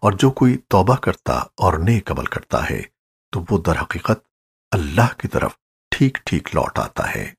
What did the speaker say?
اور جو کوئی توبہ کرتا اور نیک عمل کرتا ہے، تو وہ در حقیقت اللہ کی طرف ٹھیک ٹھیک لوٹ آتا ہے۔